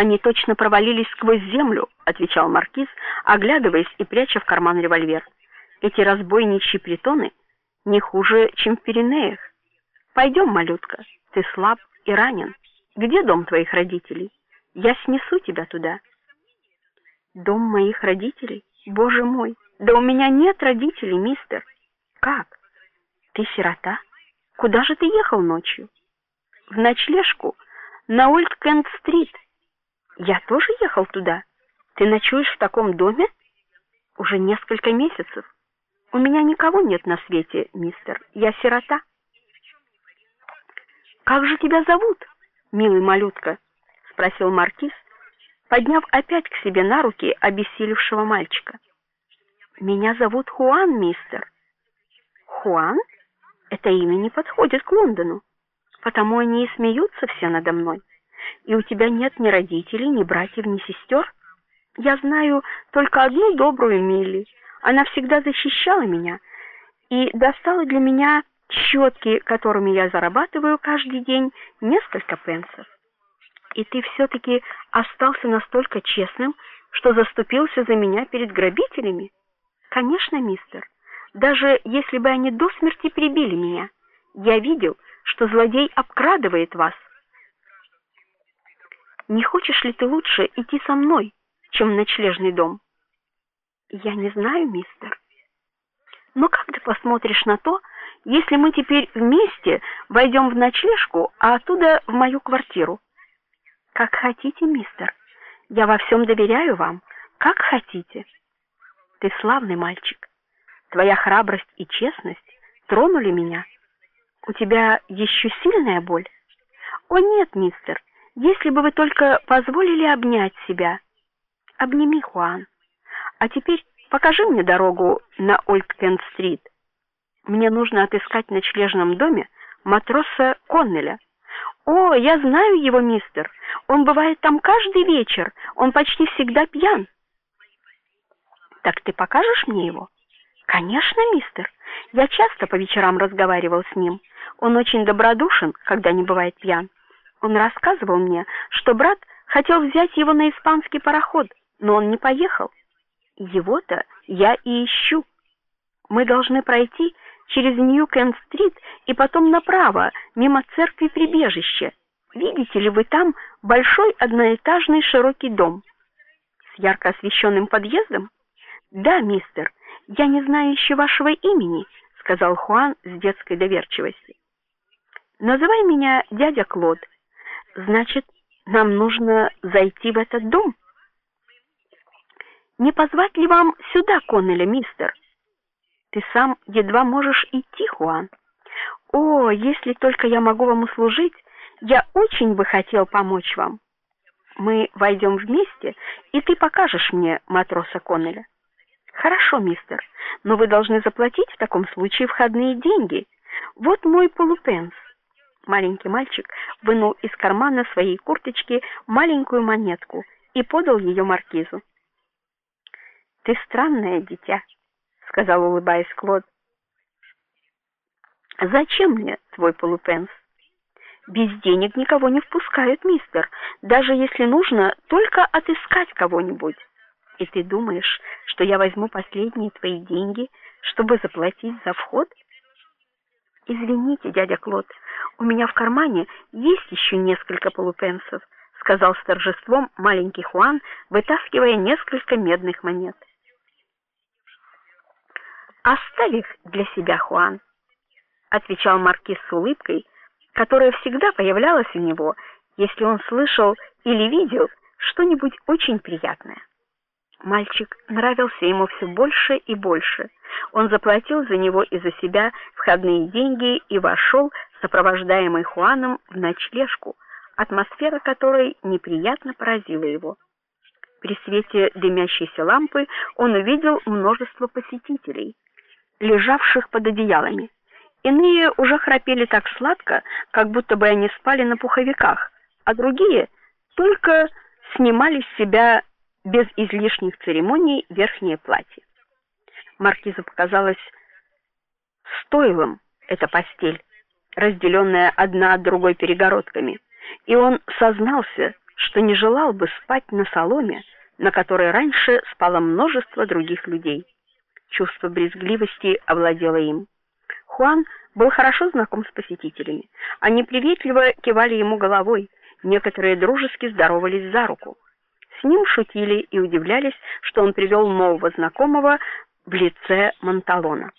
Они точно провалились сквозь землю, отвечал маркиз, оглядываясь и пряча в карман револьвер. Эти разбойничьи притоны не хуже, чем в Пиренеях. Пойдем, малютка, ты слаб и ранен. Где дом твоих родителей? Я снесу тебя туда. Дом моих родителей? Боже мой, да у меня нет родителей, мистер. Как? Ты сирота? Куда же ты ехал ночью? В ночлежку на Олд-Кент-стрит. Я тоже ехал туда. Ты ночуешь в таком доме? Уже несколько месяцев. У меня никого нет на свете, мистер. Я сирота. Как же тебя зовут, милый малютка? спросил маркиз, подняв опять к себе на руки обессилевшего мальчика. Меня зовут Хуан, мистер. Хуан? Это имя не подходит к Лондону. Потому они и смеются все надо мной. И у тебя нет ни родителей, ни братьев, ни сестер. Я знаю только одну добрую Милли. Она всегда защищала меня и достала для меня щетки, которыми я зарабатываю каждый день несколько пенсов. И ты все таки остался настолько честным, что заступился за меня перед грабителями? Конечно, мистер. Даже если бы они до смерти прибили меня, я видел, что злодей обкрадывает вас. Не хочешь ли ты лучше идти со мной, чем в ночлежный дом? Я не знаю, мистер. Но как ты посмотришь на то, если мы теперь вместе войдем в ночлежку, а оттуда в мою квартиру? Как хотите, мистер. Я во всем доверяю вам, как хотите. Ты славный мальчик. Твоя храбрость и честность тронули меня. У тебя еще сильная боль? О нет, мистер. Если бы вы только позволили обнять себя. Обними, Хуан. А теперь покажи мне дорогу на Олд-Кент-стрит. Мне нужно отыскать в ночлежном доме матроса Коннеля. О, я знаю его, мистер. Он бывает там каждый вечер. Он почти всегда пьян. Так ты покажешь мне его? Конечно, мистер. Я часто по вечерам разговаривал с ним. Он очень добродушен, когда не бывает пьян. Он рассказывал мне, что брат хотел взять его на испанский пароход, но он не поехал. Его-то я и ищу. Мы должны пройти через Нью-Кент-стрит и потом направо, мимо церкви Прибежище. Видите ли вы там большой одноэтажный широкий дом с ярко освещенным подъездом? Да, мистер. Я не знаю еще вашего имени, сказал Хуан с детской доверчивостью. Называй меня дядя Клод. Значит, нам нужно зайти в этот дом. Не позвать ли вам сюда Коннеля, мистер? Ты сам едва можешь идти, Хуан. О, если только я могу вам услужить, я очень бы хотел помочь вам. Мы войдем вместе, и ты покажешь мне матроса Коннеля. Хорошо, мистер, но вы должны заплатить в таком случае входные деньги. Вот мой полупенс. Маленький мальчик вынул из кармана своей курточки маленькую монетку и подал ее маркизу. Ты странное дитя, сказал улыбаясь Клод. Зачем мне твой полупенс? Без денег никого не впускают, мистер, даже если нужно только отыскать кого-нибудь. И ты думаешь, что я возьму последние твои деньги, чтобы заплатить за вход? Извините, дядя Клод, у меня в кармане есть еще несколько полупенсов, сказал с торжеством маленький Хуан, вытаскивая несколько медных монет. Оставь их для себя, Хуан, отвечал маркиз с улыбкой, которая всегда появлялась у него, если он слышал или видел что-нибудь очень приятное. Мальчик нравился ему все больше и больше. Он заплатил за него и за себя входные деньги и вошел, сопровождаемый Хуаном, в ночлежку, атмосфера которой неприятно поразила его. При свете дымящейся лампы он увидел множество посетителей, лежавших под одеялами. Иные уже храпели так сладко, как будто бы они спали на пуховиках, а другие только снимали с себя без излишних церемоний верхнее платье. Маркизу показалось стойлом эта постель, разделенная одна от другой перегородками, и он сознался, что не желал бы спать на соломе, на которой раньше спало множество других людей. Чувство брезгливости овладело им. Хуан был хорошо знаком с посетителями. Они приветливо кивали ему головой, некоторые дружески здоровались за руку. С ним шутили и удивлялись, что он привел нового знакомого в лице Монталона.